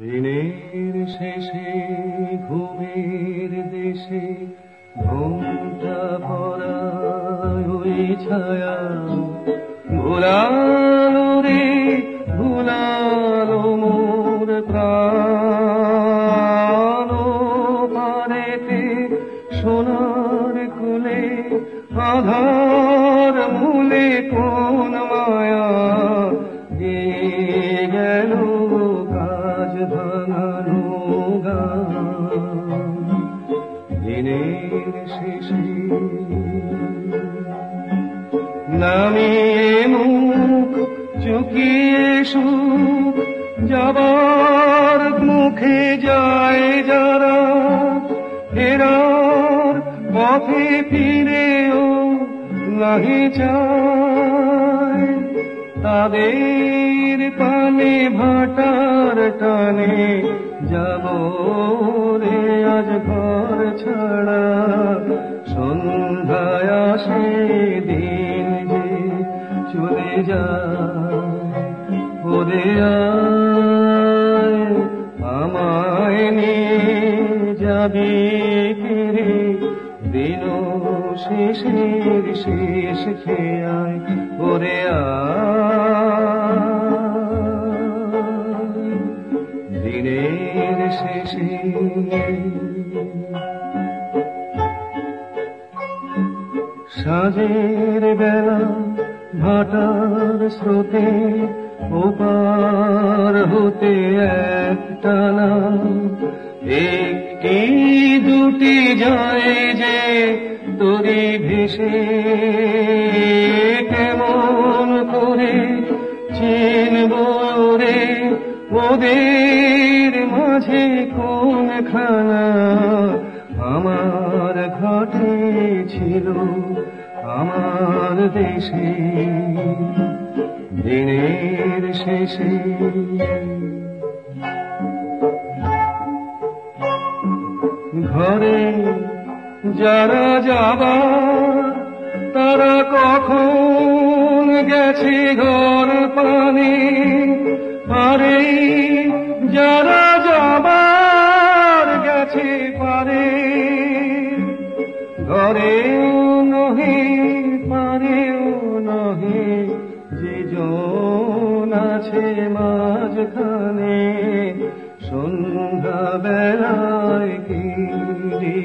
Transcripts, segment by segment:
দিনের শেষে, ঘুমের দেশে ঘুমটা পড়ায় ওই ছায়া। ভুলালো রে, ভুলালো মোর প্রাণ। পারেতে সোনার কুলে আধার মূলে কোন কাজ ভাঙানো গান দিনের শেষে নামিয়ে মুখ, চুকিয়ে সুখ যাবার মুখে যায় যারা, ফেরার পথে ফিরেও নাহি চায়। তাদের পানে ভাটার টানে, যাব রে আজ ঘর ছাড়া। সন্ধ্যায় আসে দিন যে চলে যায়। ওরে আমায় নিয়ে যাবি ফিরে। দিন শেষের শেষ খেয়ায় ওরে দিনের শেষে সাজের বেলা ভাটার স্রোতে ওপার হতে একটানা একটি দুটি যায় যে তরি ভেসে কেমন করে চিনব রে? ওদের মাঝে কোন খানা আমার ঘটে ছিল আমার দেশে, দিনের শেষে। ঘরে যারা যাবার তারা কখন গেছে ঘর পানে? পারে যারা যাবার গেছে পারে ঘরেও নহে, পারেও নহে, যে জন আছে মাঝখানে। সন্ধ্যা বেলায় কিনে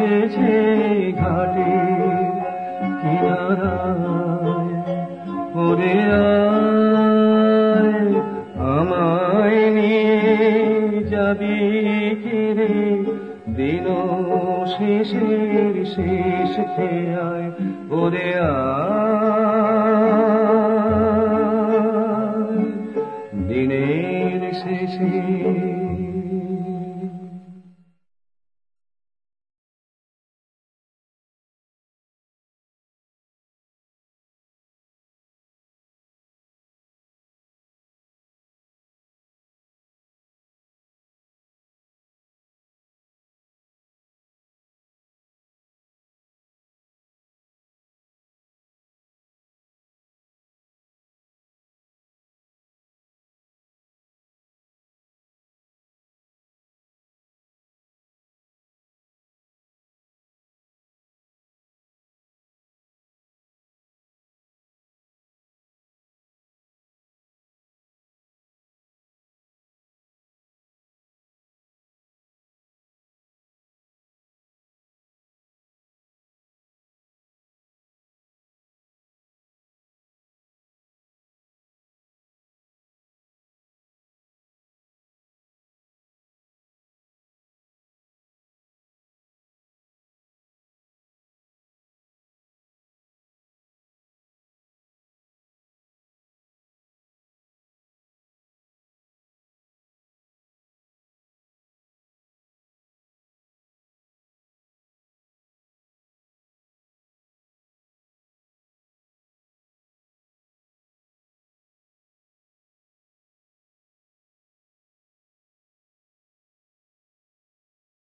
বসেছে ঘাটে কিনারায় আমায় নিয়ে যাবি কিরে দিন শেষের শেষ খেয়ায় ওরে আয়